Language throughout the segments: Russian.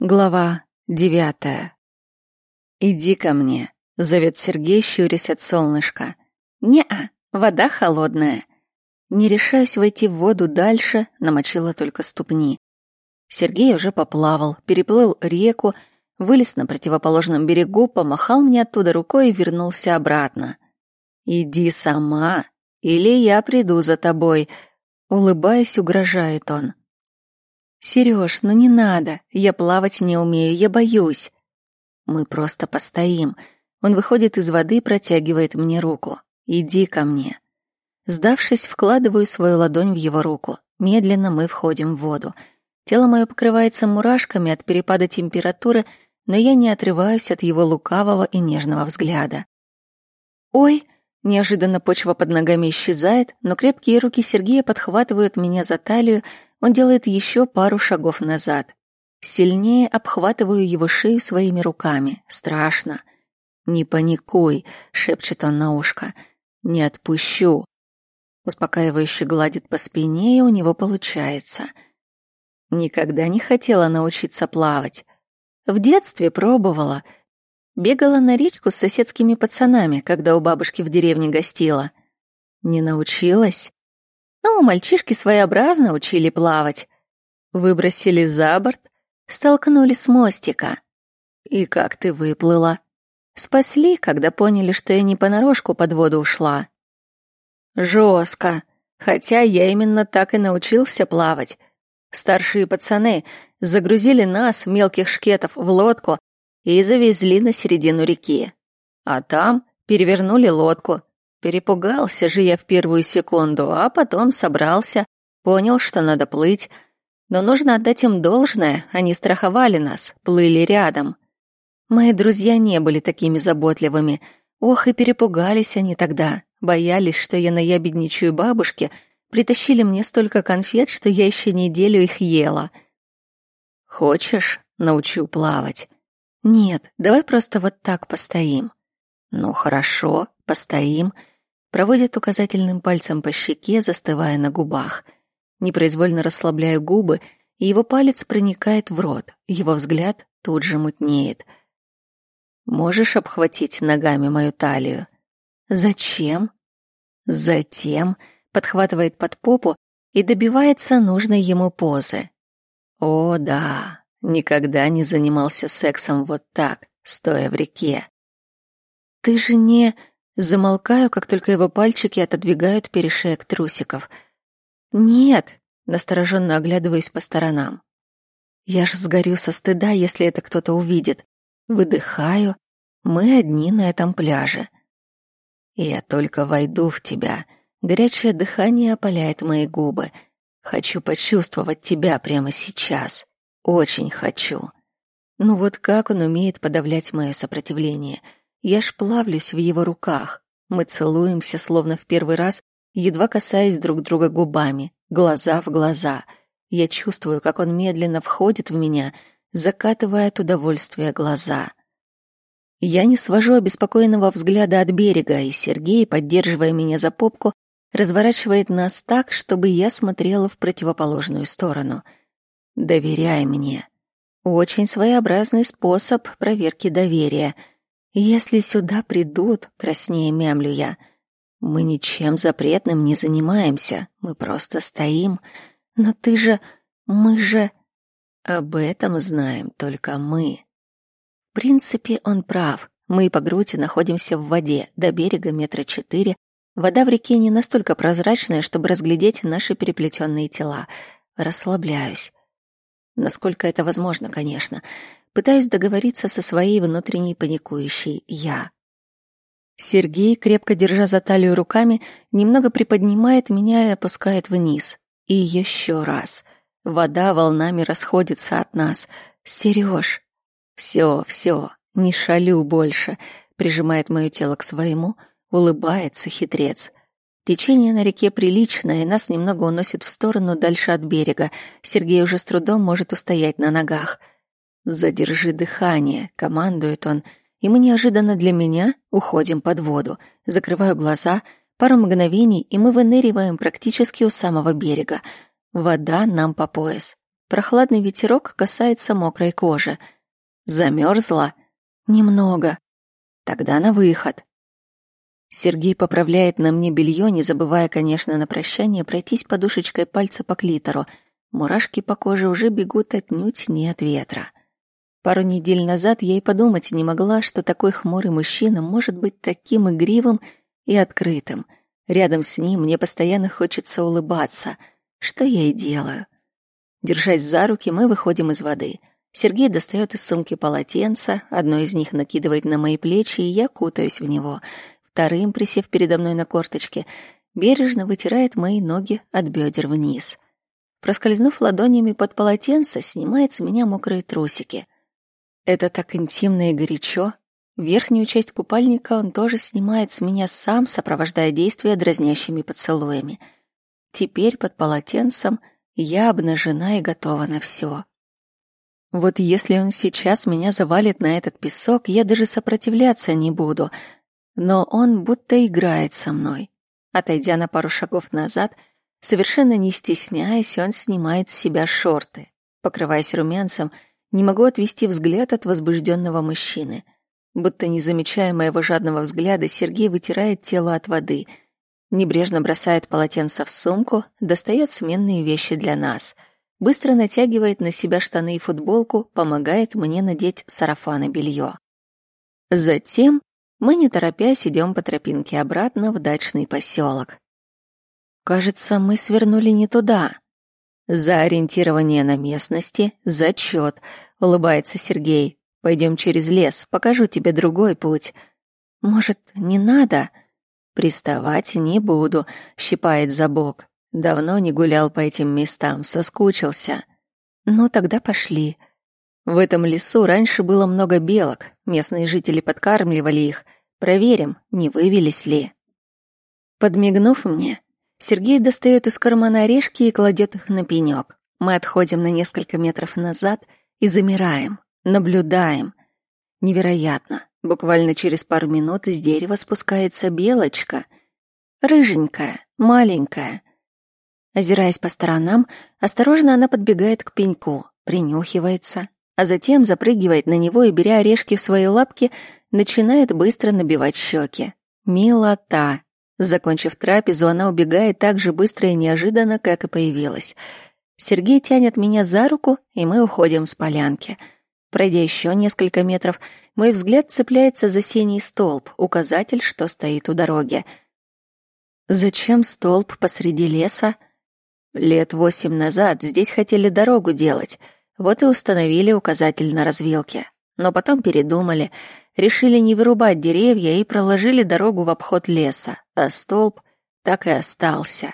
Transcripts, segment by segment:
Глава девятая. «Иди ко мне», — зовет Сергей, щурясь от солнышка. «Не-а, вода холодная». Не решаясь войти в воду дальше, намочила только ступни. Сергей уже поплавал, переплыл реку, вылез на противоположном берегу, помахал мне оттуда рукой и вернулся обратно. «Иди сама, или я приду за тобой», — улыбаясь, угрожает он. Сереж, ну не надо. Я плавать не умею, я боюсь. Мы просто постоим. Он выходит из воды и протягивает мне руку. Иди ко мне. Сдавшись, вкладываю свою ладонь в его руку. Медленно мы входим в воду. Тело мое покрывается мурашками от перепада температуры, но я не отрываюсь от его лукавого и нежного взгляда. «Ой!» Неожиданно почва под ногами исчезает, но крепкие руки Сергея подхватывают меня за талию, он делает еще пару шагов назад. Сильнее обхватываю его шею своими руками. Страшно. «Не паникуй», — шепчет он на ушко. «Не отпущу». Успокаивающе гладит по спине, и у него получается. Никогда не хотела научиться плавать. В детстве пробовала. Бегала на речку с соседскими пацанами, когда у бабушки в деревне гостила. Не научилась? Ну, мальчишки своеобразно учили плавать. Выбросили за борт, столкнули с мостика. И как ты выплыла? Спасли, когда поняли, что я не понарошку под воду ушла. Жестко. Хотя я именно так и научился плавать. Старшие пацаны загрузили нас, мелких шкетов, в лодку и завезли на середину реки. А там перевернули лодку, Перепугался же я в первую секунду, а потом собрался, понял, что надо плыть. Но нужно отдать им должное, они страховали нас, плыли рядом. Мои друзья не были такими заботливыми. Ох, и перепугались они тогда, боялись, что я наябедничаю бабушке, притащили мне столько конфет, что я еще неделю их ела. «Хочешь, научу плавать?» «Нет, давай просто вот так постоим». «Ну хорошо, постоим», Проводит указательным пальцем по щеке, застывая на губах. Непроизвольно расслабляю губы, и его палец проникает в рот. Его взгляд тут же мутнеет. «Можешь обхватить ногами мою талию?» «Зачем?» «Затем», — подхватывает под попу и добивается нужной ему позы. «О, да, никогда не занимался сексом вот так, стоя в реке». «Ты же не...» Замолкаю, как только его пальчики отодвигают перешеек трусиков. «Нет!» — настороженно оглядываясь по сторонам. «Я ж сгорю со стыда, если это кто-то увидит. Выдыхаю. Мы одни на этом пляже. Я только войду в тебя. Горячее дыхание опаляет мои губы. Хочу почувствовать тебя прямо сейчас. Очень хочу. Ну вот как он умеет подавлять мое сопротивление — я ж в его руках. Мы целуемся, словно в первый раз, едва касаясь друг друга губами, глаза в глаза. Я чувствую, как он медленно входит в меня, закатывая от удовольствия глаза. Я не свожу обеспокоенного взгляда от берега, и Сергей, поддерживая меня за попку, разворачивает нас так, чтобы я смотрела в противоположную сторону. «Доверяй мне». Очень своеобразный способ проверки доверия — если сюда придут, краснее мямлю я, мы ничем запретным не занимаемся, мы просто стоим. Но ты же, мы же... Об этом знаем только мы. В принципе, он прав. Мы по грудь находимся в воде, до берега метра четыре. Вода в реке не настолько прозрачная, чтобы разглядеть наши переплетенные тела. Расслабляюсь. Насколько это возможно, конечно. Пытаюсь договориться со своей внутренней паникующей «я». Сергей, крепко держа за талию руками, немного приподнимает меня и опускает вниз. И еще раз. Вода волнами расходится от нас. «Сереж!» «Все, все, не шалю больше», — прижимает мое тело к своему, улыбается хитрец. Течение на реке приличное, и нас немного уносит в сторону дальше от берега. Сергей уже с трудом может устоять на ногах. «Задержи дыхание», — командует он, и мы неожиданно для меня уходим под воду. Закрываю глаза, пару мгновений, и мы выныриваем практически у самого берега. Вода нам по пояс. Прохладный ветерок касается мокрой кожи. Замерзла? Немного. Тогда на выход. Сергей поправляет на мне белье, не забывая, конечно, на прощание пройтись подушечкой пальца по клитору. Мурашки по коже уже бегут отнюдь не от ветра. Пару недель назад я и подумать не могла, что такой хмурый мужчина может быть таким игривым и открытым. Рядом с ним мне постоянно хочется улыбаться, что я и делаю. Держась за руки, мы выходим из воды. Сергей достает из сумки полотенце, одно из них накидывает на мои плечи, и я кутаюсь в него — вторым, присев передо мной на корточке, бережно вытирает мои ноги от бедер вниз. Проскользнув ладонями под полотенце, снимает с меня мокрые трусики. Это так интимно и горячо. Верхнюю часть купальника он тоже снимает с меня сам, сопровождая действия дразнящими поцелуями. Теперь под полотенцем я обнажена и готова на все. Вот если он сейчас меня завалит на этот песок, я даже сопротивляться не буду — но он будто играет со мной. Отойдя на пару шагов назад, совершенно не стесняясь, он снимает с себя шорты. Покрываясь румянцем, не могу отвести взгляд от возбужденного мужчины. Будто не замечая моего жадного взгляда, Сергей вытирает тело от воды, небрежно бросает полотенце в сумку, достает сменные вещи для нас, быстро натягивает на себя штаны и футболку, помогает мне надеть сарафан и белье. Затем мы, не торопясь, идем по тропинке обратно в дачный поселок. Кажется, мы свернули не туда. За ориентирование на местности, зачет, улыбается Сергей. Пойдем через лес, покажу тебе другой путь. Может, не надо? Приставать не буду, щипает за бок. Давно не гулял по этим местам, соскучился. Ну, тогда пошли. В этом лесу раньше было много белок, местные жители подкармливали их. Проверим, не вывелись ли. Подмигнув мне, Сергей достает из кармана орешки и кладет их на пенек. Мы отходим на несколько метров назад и замираем, наблюдаем. Невероятно. Буквально через пару минут из дерева спускается белочка. Рыженькая, маленькая. Озираясь по сторонам, осторожно она подбегает к пеньку, принюхивается, а затем запрыгивает на него и, беря орешки в свои лапки, начинает быстро набивать щеки. Милота. Закончив трапезу, она убегает так же быстро и неожиданно, как и появилась. Сергей тянет меня за руку, и мы уходим с полянки. Пройдя еще несколько метров, мой взгляд цепляется за синий столб, указатель, что стоит у дороги. Зачем столб посреди леса? Лет восемь назад здесь хотели дорогу делать — вот и установили указатель на развилке. Но потом передумали, решили не вырубать деревья и проложили дорогу в обход леса, а столб так и остался.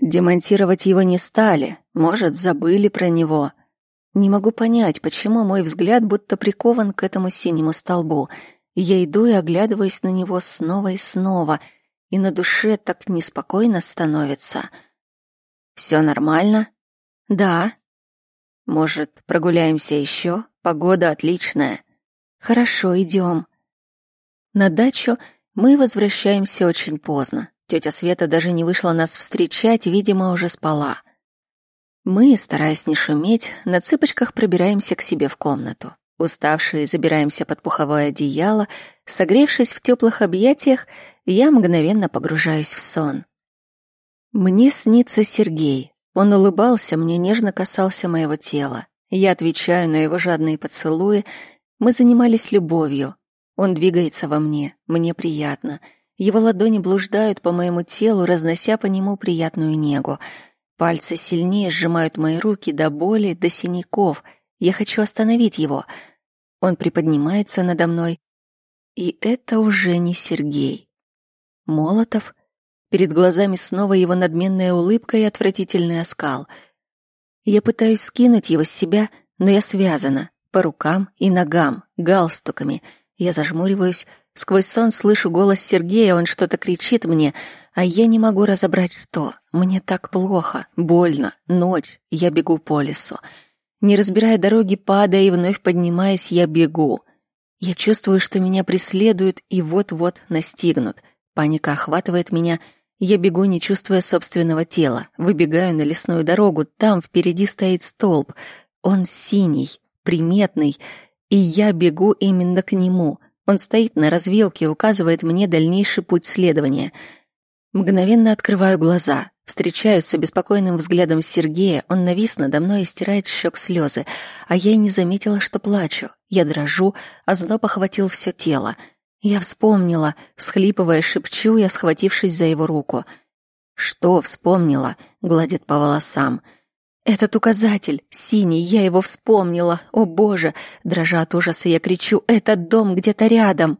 Демонтировать его не стали, может, забыли про него. Не могу понять, почему мой взгляд будто прикован к этому синему столбу. Я иду и оглядываюсь на него снова и снова, и на душе так неспокойно становится. Все нормально? Да, может, прогуляемся еще? Погода отличная. Хорошо, идем. На дачу мы возвращаемся очень поздно. Тетя Света даже не вышла нас встречать, видимо, уже спала. Мы, стараясь не шуметь, на цыпочках пробираемся к себе в комнату. Уставшие забираемся под пуховое одеяло, согревшись в теплых объятиях, я мгновенно погружаюсь в сон. Мне снится Сергей, он улыбался мне, нежно касался моего тела. Я отвечаю на его жадные поцелуи. Мы занимались любовью. Он двигается во мне, мне приятно. Его ладони блуждают по моему телу, разнося по нему приятную негу. Пальцы сильнее сжимают мои руки до боли, до синяков. Я хочу остановить его. Он приподнимается надо мной. И это уже не Сергей. Молотов Перед глазами снова его надменная улыбка и отвратительный оскал. Я пытаюсь скинуть его с себя, но я связана по рукам и ногам, галстуками. Я зажмуриваюсь, сквозь сон слышу голос Сергея, он что-то кричит мне, а я не могу разобрать что. Мне так плохо, больно, ночь, я бегу по лесу. Не разбирая дороги, падая и вновь поднимаясь, я бегу. Я чувствую, что меня преследуют и вот-вот настигнут. Паника охватывает меня — Я бегу, не чувствуя собственного тела. Выбегаю на лесную дорогу. Там впереди стоит столб. Он синий, приметный, и я бегу именно к нему. Он стоит на развилке, указывает мне дальнейший путь следования. Мгновенно открываю глаза. Встречаюсь с обеспокоенным взглядом Сергея. Он навис надо мной и стирает щек слезы. А я и не заметила, что плачу. Я дрожу, а зноб охватил все тело. Я вспомнила, всхлипывая, шепчу я, схватившись за его руку. «Что вспомнила?» — гладит по волосам. «Этот указатель, синий, я его вспомнила. О, Боже!» Дрожа от ужаса, я кричу. «Этот дом где-то рядом!»